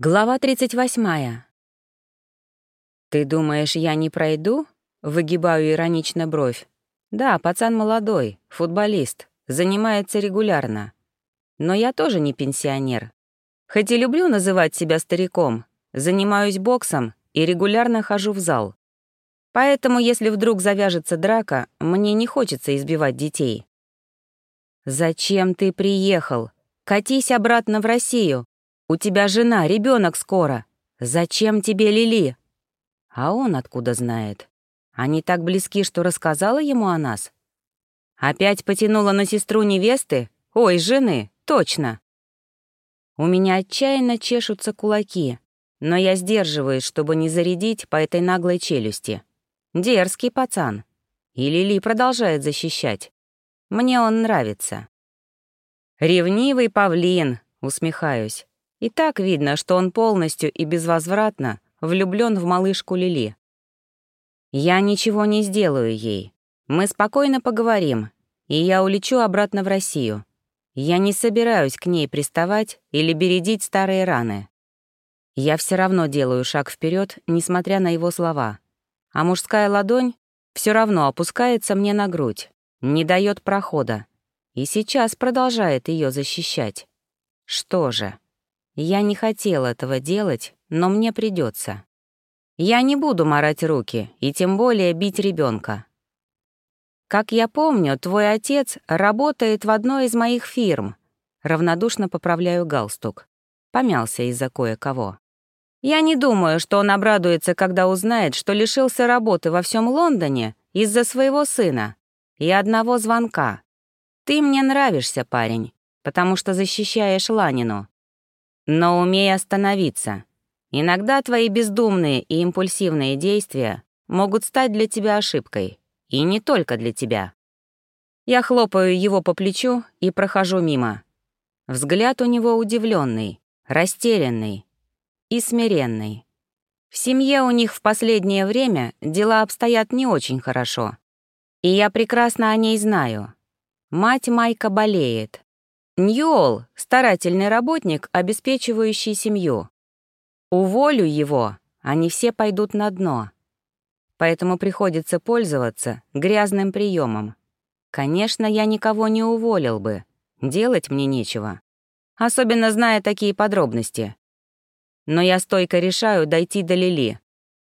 Глава 38. «Ты думаешь, я не пройду?» — выгибаю иронично бровь. «Да, пацан молодой, футболист, занимается регулярно. Но я тоже не пенсионер. Хоть и люблю называть себя стариком, занимаюсь боксом и регулярно хожу в зал. Поэтому, если вдруг завяжется драка, мне не хочется избивать детей». «Зачем ты приехал? Катись обратно в Россию, у тебя жена, ребенок скоро. Зачем тебе Лили?» А он откуда знает? Они так близки, что рассказала ему о нас? Опять потянула на сестру невесты? Ой, жены, точно. У меня отчаянно чешутся кулаки, но я сдерживаюсь, чтобы не зарядить по этой наглой челюсти. Дерзкий пацан. И Лили продолжает защищать. Мне он нравится. «Ревнивый павлин», — усмехаюсь. И так видно, что он полностью и безвозвратно влюблён в малышку Лили. Я ничего не сделаю ей. Мы спокойно поговорим, и я улечу обратно в Россию. Я не собираюсь к ней приставать или бередить старые раны. Я все равно делаю шаг вперед, несмотря на его слова. А мужская ладонь все равно опускается мне на грудь, не дает прохода. И сейчас продолжает ее защищать. Что же? Я не хотел этого делать, но мне придется. Я не буду марать руки и тем более бить ребенка. Как я помню, твой отец работает в одной из моих фирм. Равнодушно поправляю галстук. Помялся из-за кое-кого. Я не думаю, что он обрадуется, когда узнает, что лишился работы во всем Лондоне из-за своего сына и одного звонка. Ты мне нравишься, парень, потому что защищаешь Ланину. Но умей остановиться. Иногда твои бездумные и импульсивные действия могут стать для тебя ошибкой. И не только для тебя. Я хлопаю его по плечу и прохожу мимо. Взгляд у него удивленный, растерянный и смиренный. В семье у них в последнее время дела обстоят не очень хорошо. И я прекрасно о ней знаю. Мать Майка болеет, Ньюол — старательный работник, обеспечивающий семью. Уволю его, они все пойдут на дно. Поэтому приходится пользоваться грязным приемом. Конечно, я никого не уволил бы, делать мне нечего. Особенно зная такие подробности. Но я стойко решаю дойти до Лили,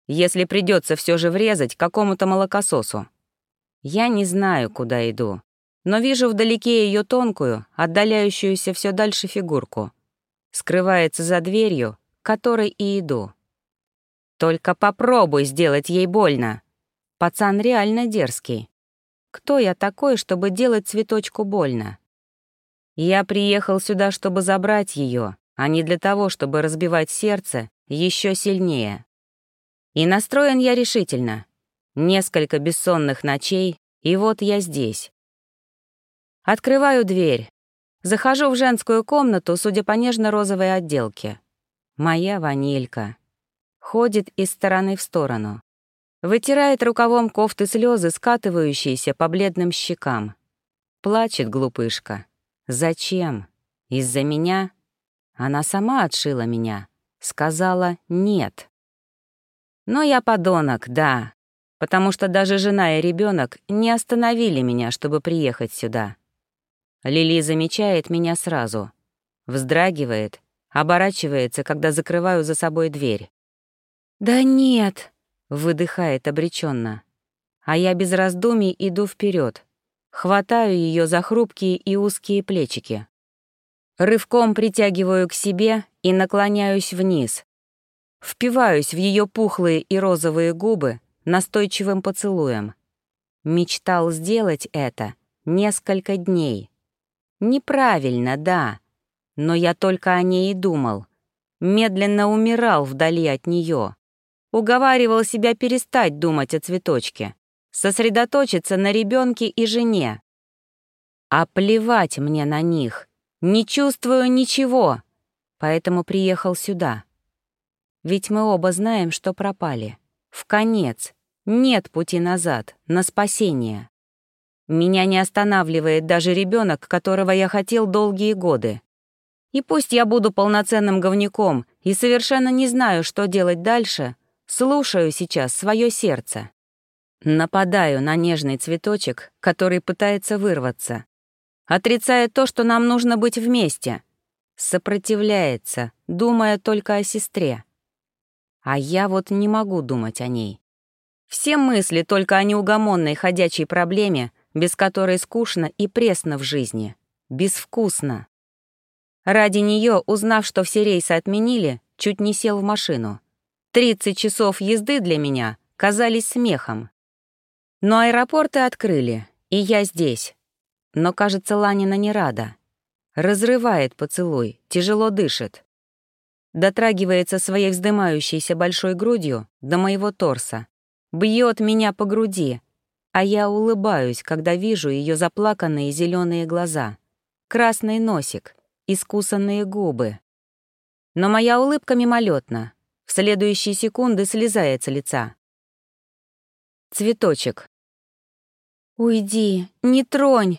если придется все же врезать какому-то молокососу. Я не знаю, куда иду но вижу вдалеке ее тонкую, отдаляющуюся все дальше фигурку. Скрывается за дверью, которой и иду. Только попробуй сделать ей больно. Пацан реально дерзкий. Кто я такой, чтобы делать цветочку больно? Я приехал сюда, чтобы забрать ее, а не для того, чтобы разбивать сердце еще сильнее. И настроен я решительно. Несколько бессонных ночей, и вот я здесь. Открываю дверь. Захожу в женскую комнату, судя по нежно-розовой отделке. Моя ванилька. Ходит из стороны в сторону. Вытирает рукавом кофты слезы, скатывающиеся по бледным щекам. Плачет глупышка. Зачем? Из-за меня? Она сама отшила меня. Сказала «нет». Но я подонок, да, потому что даже жена и ребенок не остановили меня, чтобы приехать сюда. Лили замечает меня сразу. Вздрагивает, оборачивается, когда закрываю за собой дверь. «Да нет!» — выдыхает обреченно. А я без раздумий иду вперед, хватаю ее за хрупкие и узкие плечики. Рывком притягиваю к себе и наклоняюсь вниз. Впиваюсь в ее пухлые и розовые губы настойчивым поцелуем. Мечтал сделать это несколько дней. Неправильно, да. Но я только о ней и думал. Медленно умирал вдали от нее. Уговаривал себя перестать думать о цветочке, сосредоточиться на ребенке и жене. А плевать мне на них. Не чувствую ничего. Поэтому приехал сюда. Ведь мы оба знаем, что пропали. В конец. Нет пути назад, на спасение. Меня не останавливает даже ребенок, которого я хотел долгие годы. И пусть я буду полноценным говняком и совершенно не знаю, что делать дальше, слушаю сейчас свое сердце. Нападаю на нежный цветочек, который пытается вырваться. Отрицая то, что нам нужно быть вместе. Сопротивляется, думая только о сестре. А я вот не могу думать о ней. Все мысли только о неугомонной ходячей проблеме, без которой скучно и пресно в жизни. Безвкусно. Ради нее, узнав, что все рейсы отменили, чуть не сел в машину. 30 часов езды для меня казались смехом. Но аэропорты открыли, и я здесь. Но, кажется, Ланина не рада. Разрывает поцелуй, тяжело дышит. Дотрагивается своей вздымающейся большой грудью до моего торса. Бьет меня по груди, а я улыбаюсь, когда вижу ее заплаканные зеленые глаза, красный носик, искусанные губы. Но моя улыбка мимолетна, в следующие секунды слезает с лица. Цветочек. «Уйди, не тронь!»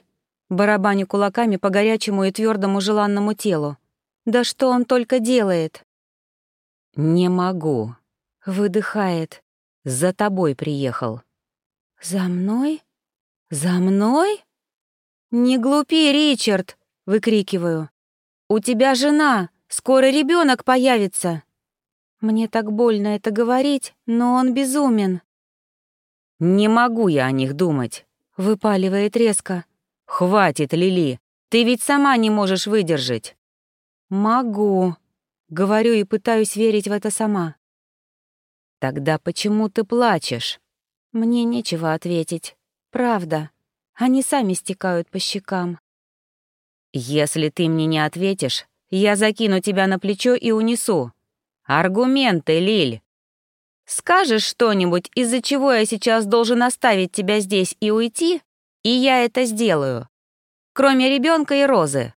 Барабаню кулаками по горячему и твердому желанному телу. «Да что он только делает?» «Не могу», — выдыхает. «За тобой приехал». «За мной? За мной?» «Не глупи, Ричард!» — выкрикиваю. «У тебя жена! Скоро ребенок появится!» Мне так больно это говорить, но он безумен. «Не могу я о них думать», — выпаливает резко. «Хватит, Лили, ты ведь сама не можешь выдержать». «Могу», — говорю и пытаюсь верить в это сама. «Тогда почему ты плачешь?» Мне нечего ответить. Правда. Они сами стекают по щекам. «Если ты мне не ответишь, я закину тебя на плечо и унесу. Аргументы, Лиль!» Скажешь что-нибудь, из-за чего я сейчас должен оставить тебя здесь и уйти, и я это сделаю. Кроме ребенка и Розы.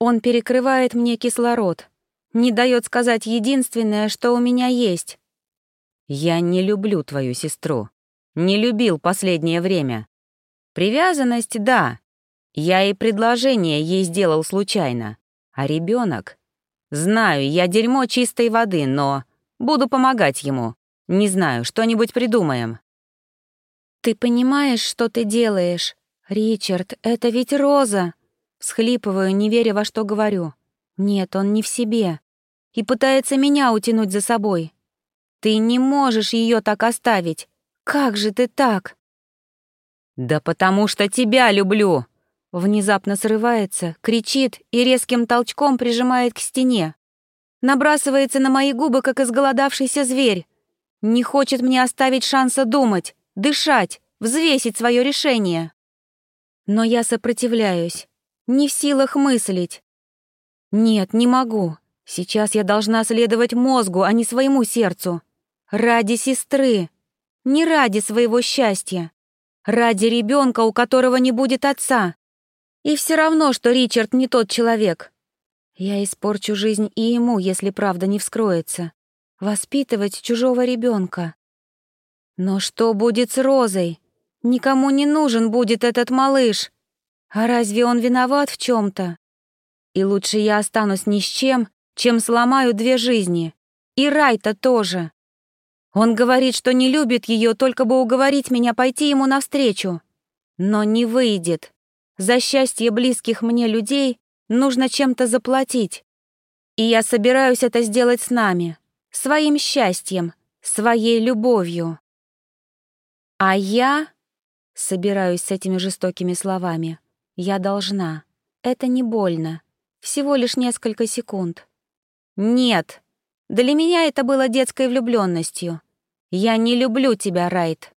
Он перекрывает мне кислород, не дает сказать единственное, что у меня есть. Я не люблю твою сестру. Не любил последнее время. Привязанность — да. Я и предложение ей сделал случайно. А ребенок? Знаю, я дерьмо чистой воды, но... Буду помогать ему. Не знаю, что-нибудь придумаем». «Ты понимаешь, что ты делаешь? Ричард, это ведь Роза!» Схлипываю, не веря во что говорю. «Нет, он не в себе. И пытается меня утянуть за собой. Ты не можешь ее так оставить. Как же ты так?» «Да потому что тебя люблю!» Внезапно срывается, кричит и резким толчком прижимает к стене. Набрасывается на мои губы, как изголодавшийся зверь. Не хочет мне оставить шанса думать, дышать, взвесить свое решение. Но я сопротивляюсь, не в силах мыслить. Нет, не могу. Сейчас я должна следовать мозгу, а не своему сердцу. Ради сестры. Не ради своего счастья. Ради ребенка, у которого не будет отца. И все равно, что Ричард не тот человек. Я испорчу жизнь и ему, если правда не вскроется. Воспитывать чужого ребенка. Но что будет с Розой? Никому не нужен будет этот малыш. А разве он виноват в чем то И лучше я останусь ни с чем, чем сломаю две жизни. И Райта тоже. Он говорит, что не любит ее, только бы уговорить меня пойти ему навстречу. Но не выйдет. За счастье близких мне людей Нужно чем-то заплатить. И я собираюсь это сделать с нами, своим счастьем, своей любовью. А я... Собираюсь с этими жестокими словами. Я должна. Это не больно. Всего лишь несколько секунд. Нет. Для меня это было детской влюбленностью. Я не люблю тебя, Райт.